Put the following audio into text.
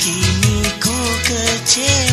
kini ku kecewa.